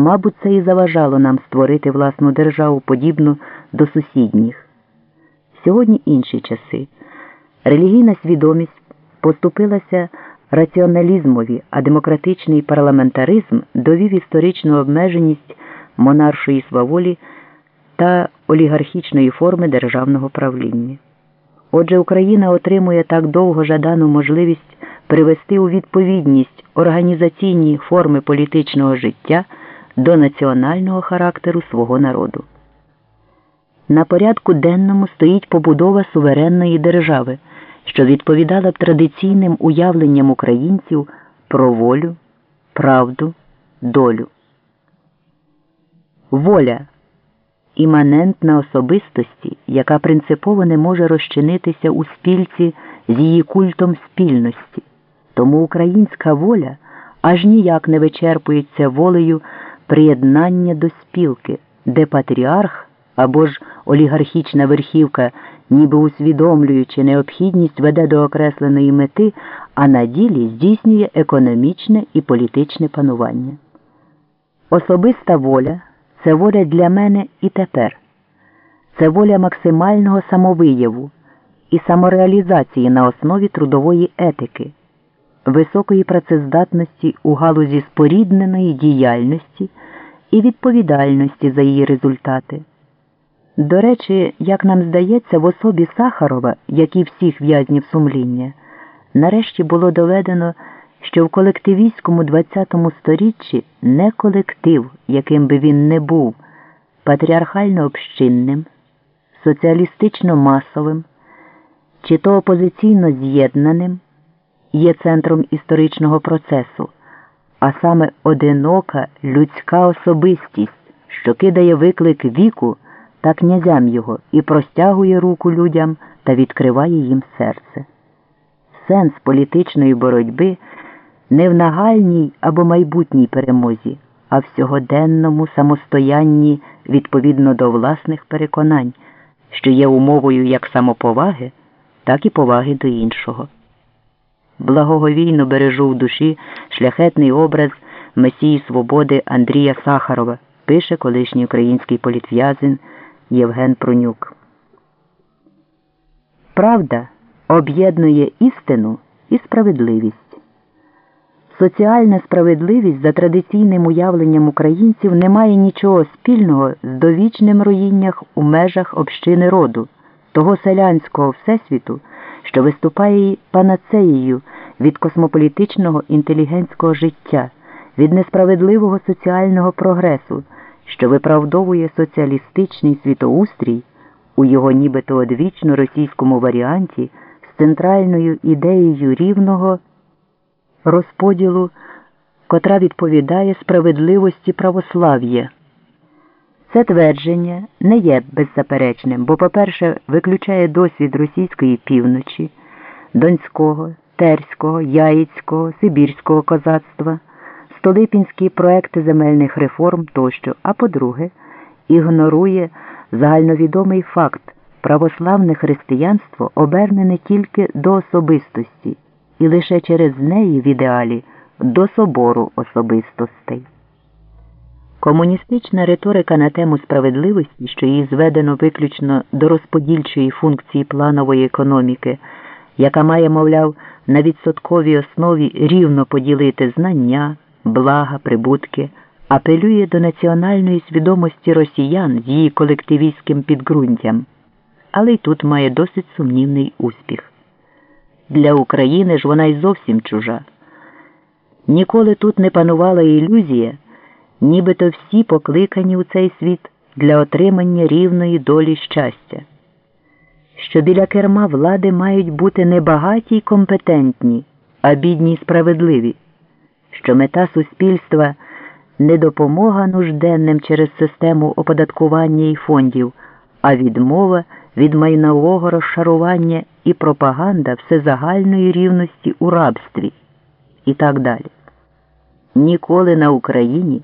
Мабуть, це і заважало нам створити власну державу, подібну до сусідніх. Сьогодні інші часи. Релігійна свідомість поступилася раціоналізмові, а демократичний парламентаризм довів історичну обмеженість монаршої сваволі та олігархічної форми державного правління. Отже, Україна отримує так довго жадану можливість привести у відповідність організаційні форми політичного життя до національного характеру свого народу. На порядку денному стоїть побудова суверенної держави, що відповідала б традиційним уявленням українців про волю, правду, долю. Воля іманентна особистості, яка принципово не може розчинитися у спільці з її культом спільності. Тому українська воля аж ніяк не вичерпується волею приєднання до спілки, де патріарх або ж олігархічна верхівка, ніби усвідомлюючи необхідність веде до окресленої мети, а на ділі здійснює економічне і політичне панування. Особиста воля це воля для мене і тепер, це воля максимального самовияву і самореалізації на основі трудової етики, високої працездатності у галузі спорідненої діяльності і відповідальності за її результати. До речі, як нам здається, в особі Сахарова, як і всіх в'язнів сумління, нарешті було доведено, що в колективістському ХХ сторіччі не колектив, яким би він не був, патріархально общинним, соціалістично масовим, чи то опозиційно з'єднаним, є центром історичного процесу, а саме одинока людська особистість, що кидає виклик віку та князям його і простягує руку людям та відкриває їм серце. Сенс політичної боротьби не в нагальній або майбутній перемозі, а в сьогоденному самостоянні відповідно до власних переконань, що є умовою як самоповаги, так і поваги до іншого. Благоговійно бережу в душі шляхетний образ Месії Свободи Андрія Сахарова, пише колишній український політв'язин Євген Прунюк. Правда об'єднує істину і справедливість. Соціальна справедливість за традиційним уявленням українців не має нічого спільного з довічним роїнням у межах общини роду, того селянського всесвіту, що виступає панацеєю від космополітичного інтелігентського життя, від несправедливого соціального прогресу, що виправдовує соціалістичний світоустрій у його нібито одвічно російському варіанті з центральною ідеєю рівного розподілу, котра відповідає справедливості православ'я. Це твердження не є беззаперечним, бо, по-перше, виключає досвід російської півночі, донського, терського, яїцького, сибірського козацтва, столипінські проекти земельних реформ тощо, а по-друге, ігнорує загальновідомий факт православне християнство обернене тільки до особистості і лише через неї в ідеалі до собору особистостей. Комуністична риторика на тему справедливості, що її зведено виключно до розподільчої функції планової економіки, яка має, мовляв, на відсотковій основі рівно поділити знання, блага, прибутки, апелює до національної свідомості росіян з її колективістським підґрунтям, але й тут має досить сумнівний успіх. Для України ж вона й зовсім чужа. Ніколи тут не панувала ілюзія, нібито всі покликані у цей світ для отримання рівної долі щастя, що біля керма влади мають бути не багаті й компетентні, а бідні й справедливі, що мета суспільства не допомога нужденним через систему оподаткування і фондів, а відмова від майнового розшарування і пропаганда всезагальної рівності у рабстві. І так далі. Ніколи на Україні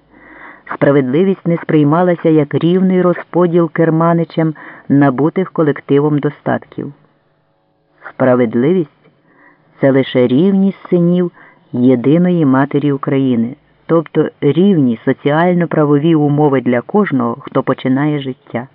справедливість не сприймалася як рівний розподіл керманичем набутих колективом достатків. Справедливість це лише рівність синів єдиної матері України, тобто рівні соціально-правові умови для кожного, хто починає життя.